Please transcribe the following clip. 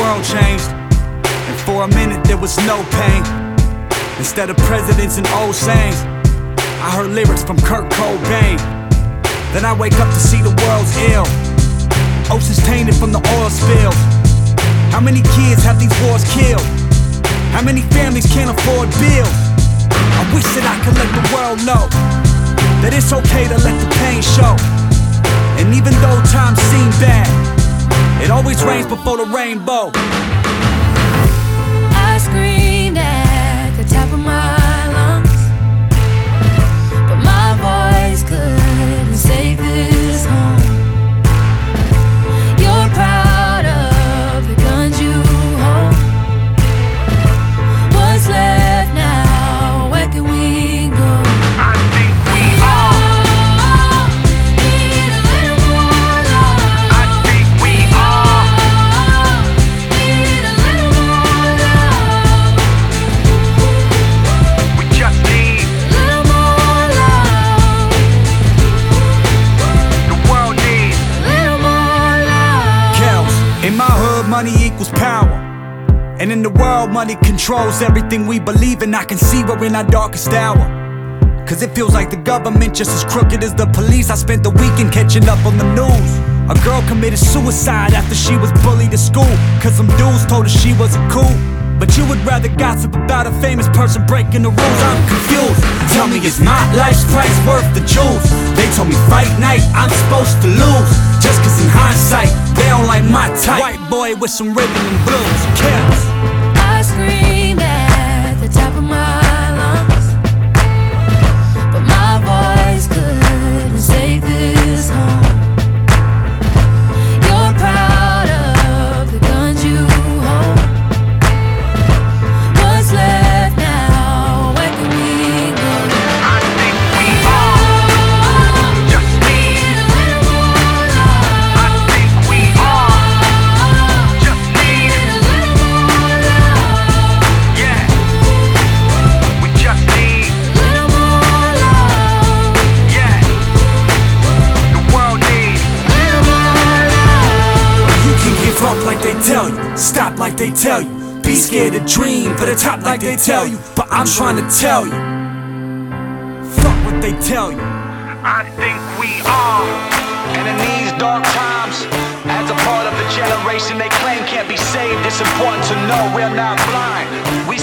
world changed. And for a minute there was no pain. Instead of presidents and old sayings, I heard lyrics from Kurt Cobain. Then I wake up to see the world's ill. Oceans tainted from the oil spill. How many kids have these wars killed? How many families can't afford bills? I wish that I could let the world know that it's okay to let the pain show. And even though times rains before the rainbow. Money equals power. And in the world, money controls everything we believe in. I can see we're in our darkest hour. Cause it feels like the government just as crooked as the police. I spent the weekend catching up on the news. A girl committed suicide after she was bullied at school. Cause some dudes told her she wasn't cool. But you would rather gossip about a famous person breaking the rules. I'm confused. Tell me, is my life's price worth the jewels? They told me fight night, I'm supposed to lose. Just cause in hindsight, don't like my type. White boy with some rhythm and blues. Kells. I screamed can like they tell you, stop like they tell you. Be scared to dream for the top like they tell you. But I'm trying to tell you. Fuck what they tell you. I think we are. And in these dark times, as a part of the generation they claim can't be saved, it's important to know we're not blind. We